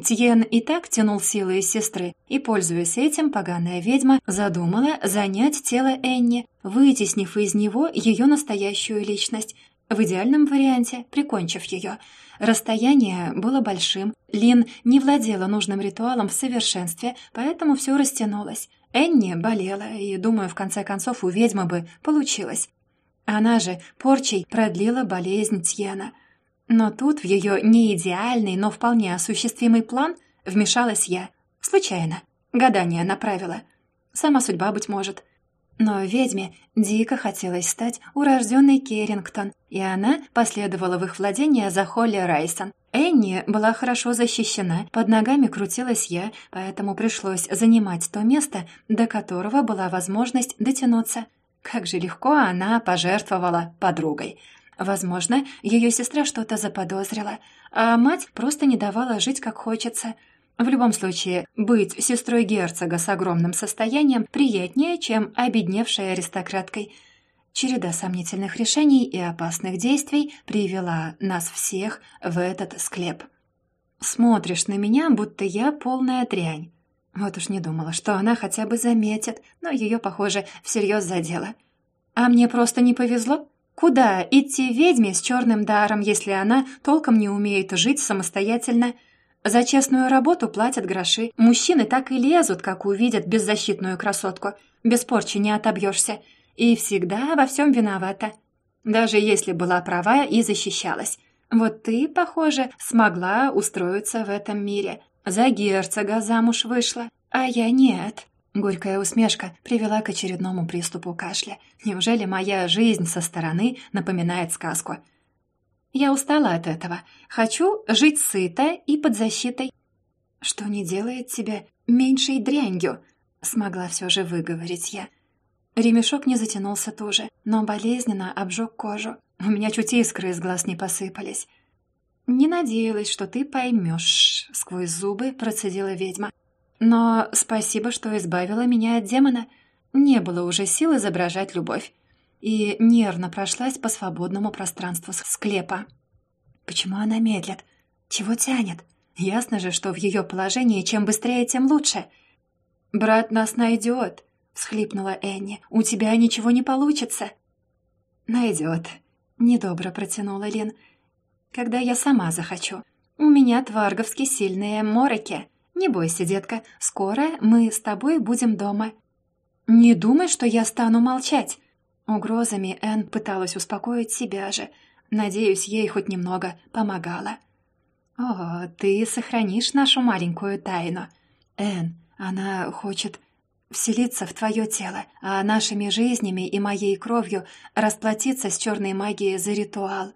Тьен и так тянул силы из сестры, и, пользуясь этим, поганая ведьма задумала занять тело Энни, вытеснив из него ее настоящую личность, в идеальном варианте прикончив ее. Расстояние было большим, Лин не владела нужным ритуалом в совершенстве, поэтому все растянулось. Энни болела, и, думаю, в конце концов у ведьмы бы получилось. Она же порчей продлила болезнь Тьена. Но тут в ее неидеальный, но вполне осуществимый план вмешалась я. Случайно. Гадание направила. Сама судьба, быть может. Но ведьме дико хотелось стать урожденной Керрингтон, и она последовала в их владение за Холли Райсон. Энни была хорошо защищена, под ногами крутилась я, поэтому пришлось занимать то место, до которого была возможность дотянуться. Как же легко она пожертвовала подругой. Возможно, ее сестра что-то заподозрила, а мать просто не давала жить как хочется – в любом случае, быть сестрой герцога с огромным состоянием приятнее, чем обедневшей аристократкой. Череда сомнительных решений и опасных действий привела нас всех в этот склеп. Смотришь на меня, будто я полная дрянь. Вот уж не думала, что она хотя бы заметит, но ее, похоже, всерьез задело. А мне просто не повезло. Куда идти ведьме с черным даром, если она толком не умеет жить самостоятельно? За честную работу платят гроши. Мужчины так и лезут, как увидят беззащитную красотку. Без порчи не отобьешься. И всегда во всем виновата. Даже если была права и защищалась. Вот ты, похоже, смогла устроиться в этом мире. За герцога замуж вышла, а я нет. Горькая усмешка привела к очередному приступу кашля. Неужели моя жизнь со стороны напоминает сказку? Я устала от этого. Хочу жить сыто и под защитой. Что не делает тебя меньшей дрянью, смогла все же выговорить я. Ремешок не затянулся тоже, но болезненно обжег кожу. У меня чуть искры из глаз не посыпались. «Не надеялась, что ты поймешь», — сквозь зубы процедила ведьма. «Но спасибо, что избавила меня от демона. Не было уже сил изображать любовь и нервно прошлась по свободному пространству склепа. Почему она медлит? Чего тянет? Ясно же, что в ее положении чем быстрее, тем лучше. «Брат нас найдет», — всхлипнула Энни. «У тебя ничего не получится». «Найдет», Недобро протянула Лин. «Когда я сама захочу. У меня тварговски сильные мороки. Не бойся, детка, скоро мы с тобой будем дома». «Не думай, что я стану молчать». Угрозами Энн пыталась успокоить себя же. Надеюсь, ей хоть немного помогала. «О, ты сохранишь нашу маленькую тайну. Энн, она хочет вселиться в твое тело, а нашими жизнями и моей кровью расплатиться с черной магией за ритуал.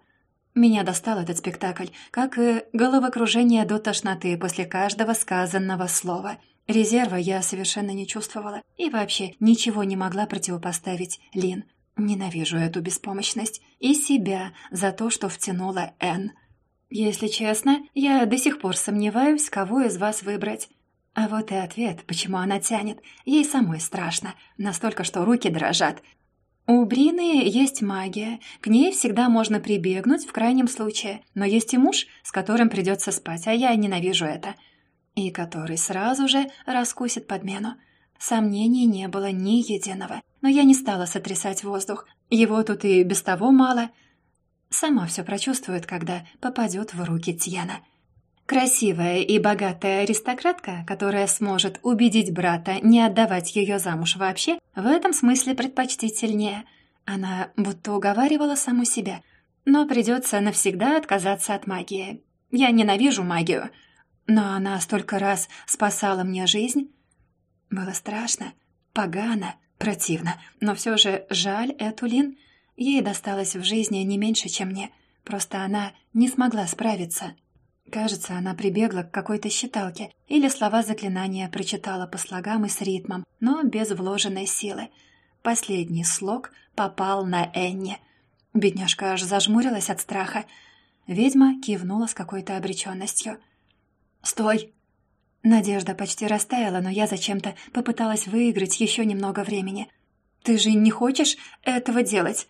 Меня достал этот спектакль, как и головокружение до тошноты после каждого сказанного слова. Резерва я совершенно не чувствовала и вообще ничего не могла противопоставить Лин. Ненавижу эту беспомощность и себя за то, что втянула Энн. Если честно, я до сих пор сомневаюсь, кого из вас выбрать. А вот и ответ, почему она тянет. Ей самой страшно, настолько, что руки дрожат. У Брины есть магия, к ней всегда можно прибегнуть в крайнем случае, но есть и муж, с которым придется спать, а я ненавижу это. И который сразу же раскусит подмену. Сомнений не было ни единого, но я не стала сотрясать воздух. Его тут и без того мало. Сама все прочувствует, когда попадет в руки Тьяна. Красивая и богатая аристократка, которая сможет убедить брата не отдавать ее замуж вообще, в этом смысле предпочтительнее. Она будто уговаривала саму себя. Но придется навсегда отказаться от магии. Я ненавижу магию. Но она столько раз спасала мне жизнь. Было страшно, погано, противно. Но все же жаль эту Лин. Ей досталось в жизни не меньше, чем мне. Просто она не смогла справиться Кажется, она прибегла к какой-то считалке или слова заклинания прочитала по слогам и с ритмом, но без вложенной силы. Последний слог попал на Энни. Бедняжка аж зажмурилась от страха. Ведьма кивнула с какой-то обреченностью. «Стой!» Надежда почти растаяла, но я зачем-то попыталась выиграть еще немного времени. «Ты же не хочешь этого делать?»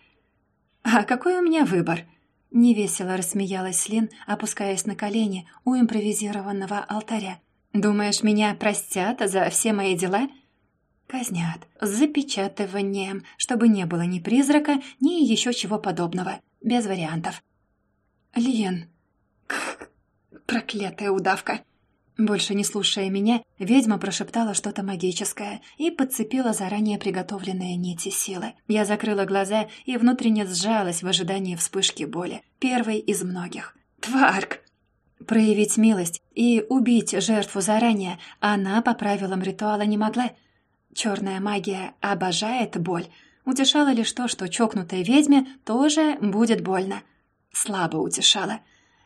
«А какой у меня выбор?» Невесело рассмеялась Лин, опускаясь на колени у импровизированного алтаря. «Думаешь, меня простят за все мои дела?» «Казнят. С запечатыванием, чтобы не было ни призрака, ни еще чего подобного. Без вариантов». «Лин...» «Проклятая удавка!» Больше не слушая меня, ведьма прошептала что-то магическое и подцепила заранее приготовленные нити силы. Я закрыла глаза и внутренне сжалась в ожидании вспышки боли. Первой из многих. «Тварк!» Проявить милость и убить жертву заранее она по правилам ритуала не могла. Черная магия обожает боль. Утешало лишь то, что чокнутой ведьме тоже будет больно. Слабо утешала.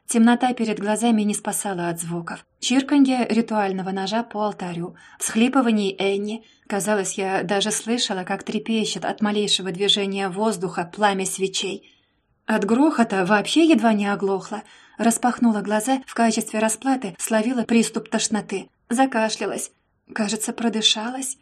Темнота перед глазами не спасала от звуков. Чирканье ритуального ножа по алтарю, всхлипываний Энни. Казалось, я даже слышала, как трепещет от малейшего движения воздуха пламя свечей. От грохота вообще едва не оглохла. Распахнула глаза, в качестве расплаты словила приступ тошноты. Закашлялась. Кажется, продышалась.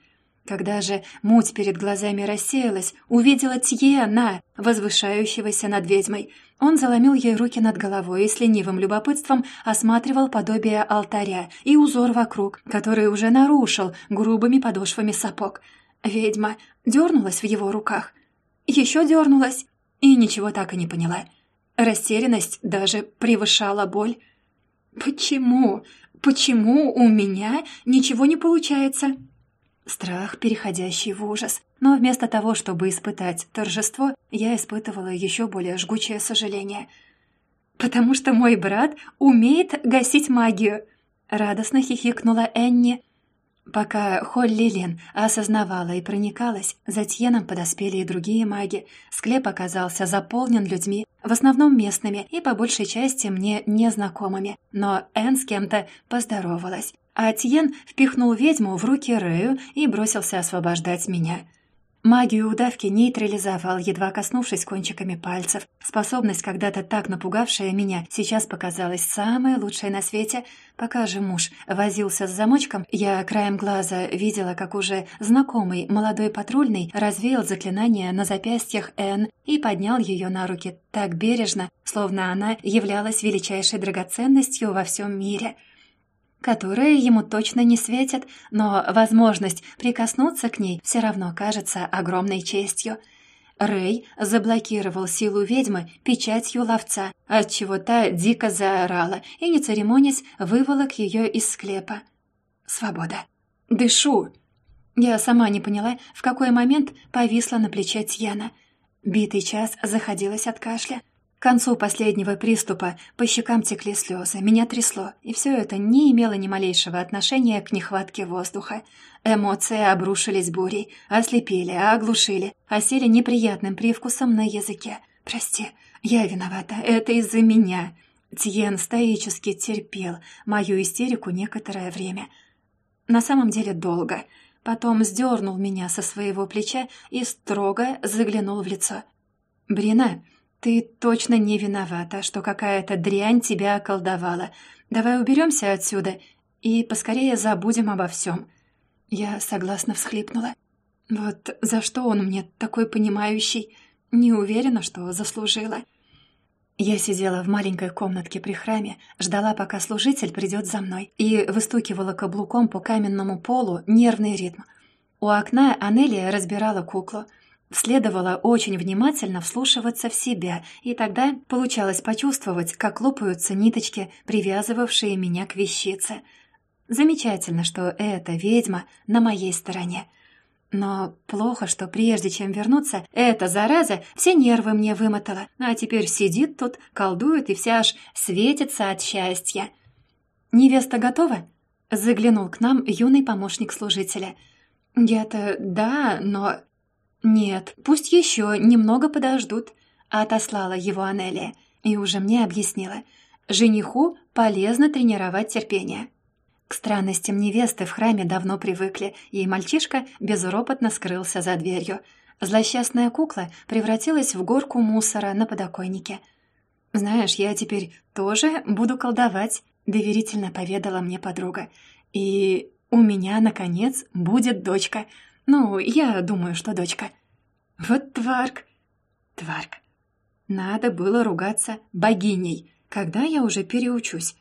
Когда же муть перед глазами рассеялась, увидела Тьена, возвышающегося над ведьмой. Он заломил ей руки над головой и с ленивым любопытством осматривал подобие алтаря и узор вокруг, который уже нарушил грубыми подошвами сапог. Ведьма дернулась в его руках. Еще дернулась и ничего так и не поняла. Растерянность даже превышала боль. «Почему? Почему у меня ничего не получается?» Страх, переходящий в ужас. Но вместо того, чтобы испытать торжество, я испытывала еще более жгучее сожаление. «Потому что мой брат умеет гасить магию!» Радостно хихикнула Энни. Пока Холли Лин осознавала и проникалась, за Тьеном подоспели и другие маги. Склеп оказался заполнен людьми, в основном местными и по большей части мне незнакомыми. Но Энн с кем-то поздоровалась а Тьен впихнул ведьму в руки Рэю и бросился освобождать меня. Магию удавки нейтрализовал, едва коснувшись кончиками пальцев. Способность, когда-то так напугавшая меня, сейчас показалась самой лучшей на свете. Пока же муж возился с замочком, я краем глаза видела, как уже знакомый молодой патрульный развеял заклинание на запястьях Энн и поднял ее на руки так бережно, словно она являлась величайшей драгоценностью во всем мире — которые ему точно не светят, но возможность прикоснуться к ней все равно кажется огромной честью. Рэй заблокировал силу ведьмы печатью ловца, отчего та дико заорала и, не церемонясь, выволок ее из склепа. Свобода. Дышу. Я сама не поняла, в какой момент повисла на плече Тьяна. Битый час заходилась от кашля. К концу последнего приступа по щекам текли слезы, меня трясло, и все это не имело ни малейшего отношения к нехватке воздуха. Эмоции обрушились бурей, ослепили, оглушили, осели неприятным привкусом на языке. «Прости, я виновата, это из-за меня». Тьен стоически терпел мою истерику некоторое время. На самом деле долго. Потом сдернул меня со своего плеча и строго заглянул в лицо. «Брина, «Ты точно не виновата, что какая-то дрянь тебя околдовала. Давай уберемся отсюда и поскорее забудем обо всем». Я согласно всхлипнула. «Вот за что он мне такой понимающий? Не уверена, что заслужила». Я сидела в маленькой комнатке при храме, ждала, пока служитель придет за мной, и выстукивала каблуком по каменному полу нервный ритм. У окна Анелия разбирала куклу — Следовало очень внимательно вслушиваться в себя, и тогда получалось почувствовать, как лопаются ниточки, привязывавшие меня к вещице. Замечательно, что эта ведьма на моей стороне. Но плохо, что прежде чем вернуться, эта зараза все нервы мне вымотала, а теперь сидит тут, колдует и вся аж светится от счастья. «Невеста готова?» — заглянул к нам юный помощник служителя. «Я-то да, но «Нет, пусть еще немного подождут», — отослала его Анелия и уже мне объяснила. «Жениху полезно тренировать терпение». К странностям невесты в храме давно привыкли, и мальчишка безропотно скрылся за дверью. Злосчастная кукла превратилась в горку мусора на подоконнике. «Знаешь, я теперь тоже буду колдовать», — доверительно поведала мне подруга. «И у меня, наконец, будет дочка. Ну, я думаю, что дочка». Вот тварк. Тварк. Надо было ругаться богиней, когда я уже переучусь.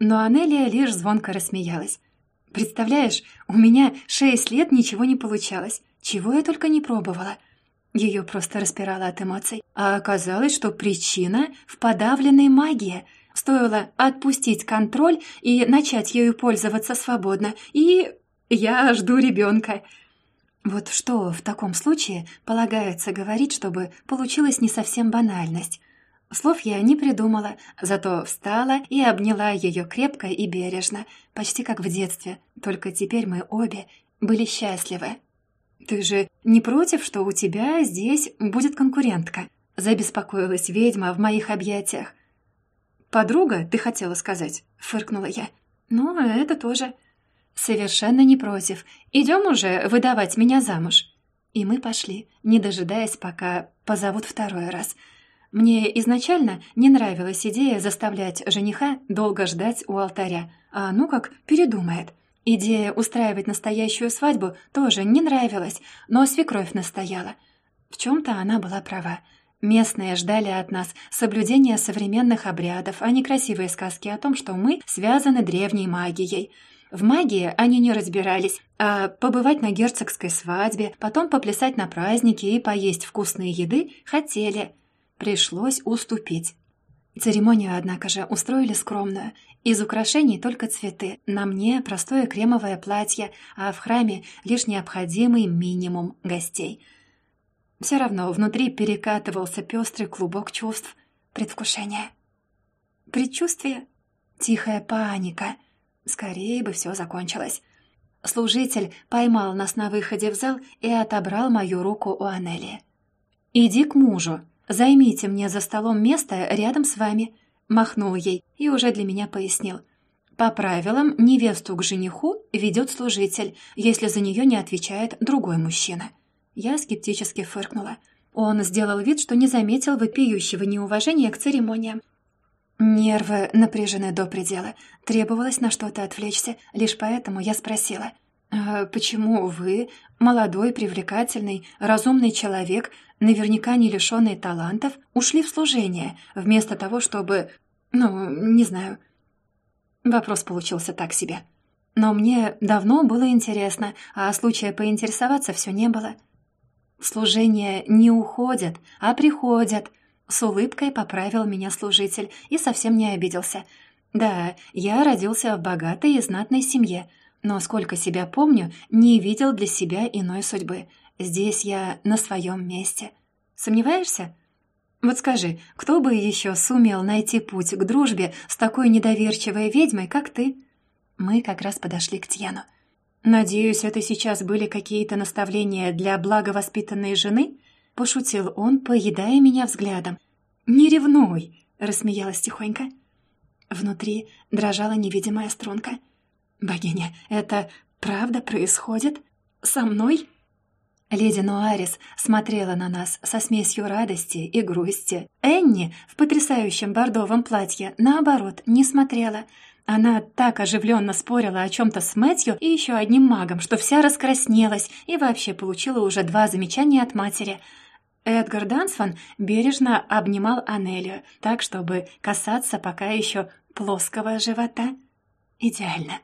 Но Анелия лишь звонко рассмеялась. «Представляешь, у меня шесть лет ничего не получалось. Чего я только не пробовала». Ее просто распирало от эмоций. А оказалось, что причина в подавленной магии. Стоило отпустить контроль и начать ею пользоваться свободно. И я жду ребенка. Вот что в таком случае полагается говорить, чтобы получилась не совсем банальность? Слов я не придумала, зато встала и обняла ее крепко и бережно, почти как в детстве, только теперь мы обе были счастливы. «Ты же не против, что у тебя здесь будет конкурентка?» — забеспокоилась ведьма в моих объятиях. «Подруга, ты хотела сказать?» — фыркнула я. «Ну, это тоже». «Совершенно не против. Идем уже выдавать меня замуж». И мы пошли, не дожидаясь, пока позовут второй раз. Мне изначально не нравилась идея заставлять жениха долго ждать у алтаря, а ну как передумает. Идея устраивать настоящую свадьбу тоже не нравилась, но свекровь настояла. В чем-то она была права. Местные ждали от нас соблюдения современных обрядов, а не красивые сказки о том, что мы связаны древней магией — в магии они не разбирались, а побывать на герцогской свадьбе, потом поплясать на празднике и поесть вкусные еды хотели. Пришлось уступить. Церемонию, однако же, устроили скромную. Из украшений только цветы, на мне простое кремовое платье, а в храме лишь необходимый минимум гостей. Все равно внутри перекатывался пестрый клубок чувств, предвкушения. Предчувствие, тихая паника — Скорее бы все закончилось. Служитель поймал нас на выходе в зал и отобрал мою руку у Анели. «Иди к мужу. Займите мне за столом место рядом с вами», — махнул ей и уже для меня пояснил. «По правилам, невесту к жениху ведет служитель, если за нее не отвечает другой мужчина». Я скептически фыркнула. Он сделал вид, что не заметил вопиющего неуважения к церемониям, Нервы напряжены до предела. Требовалось на что-то отвлечься, лишь поэтому я спросила. «А почему вы, молодой, привлекательный, разумный человек, наверняка не лишенный талантов, ушли в служение, вместо того, чтобы... ну, не знаю...» Вопрос получился так себе. Но мне давно было интересно, а случая поинтересоваться все не было. Служения не уходят, а приходят. С улыбкой поправил меня служитель и совсем не обиделся. Да, я родился в богатой и знатной семье, но сколько себя помню, не видел для себя иной судьбы. Здесь я на своем месте. Сомневаешься? Вот скажи, кто бы еще сумел найти путь к дружбе с такой недоверчивой ведьмой, как ты? Мы как раз подошли к Тьяну. «Надеюсь, это сейчас были какие-то наставления для благовоспитанной жены?» — пошутил он, поедая меня взглядом. «Не ревнуй!» — рассмеялась тихонько. Внутри дрожала невидимая струнка. «Богиня, это правда происходит? Со мной?» Леди Нуарис смотрела на нас со смесью радости и грусти. Энни в потрясающем бордовом платье, наоборот, не смотрела — она так оживленно спорила о чем-то с Мэтью и еще одним магом, что вся раскраснелась и вообще получила уже два замечания от матери. Эдгар Дансфан бережно обнимал Анелию, так, чтобы касаться пока еще плоского живота. Идеально.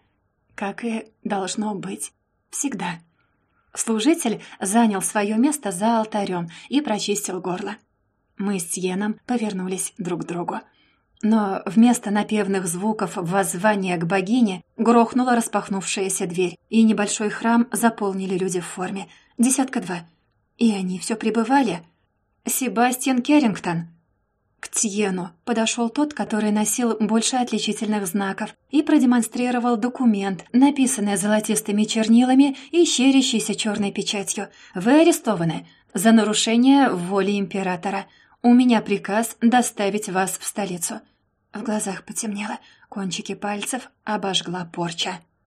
Как и должно быть. Всегда. Служитель занял свое место за алтарем и прочистил горло. Мы с Йеном повернулись друг к другу. Но вместо напевных звуков воззвания к богине грохнула распахнувшаяся дверь, и небольшой храм заполнили люди в форме. Десятка два. И они все пребывали. «Себастьян Керрингтон!» К Тьену подошел тот, который носил больше отличительных знаков, и продемонстрировал документ, написанный золотистыми чернилами и щерящейся черной печатью. «Вы арестованы за нарушение воли императора. У меня приказ доставить вас в столицу». В глазах потемнело, кончики пальцев обожгла порча.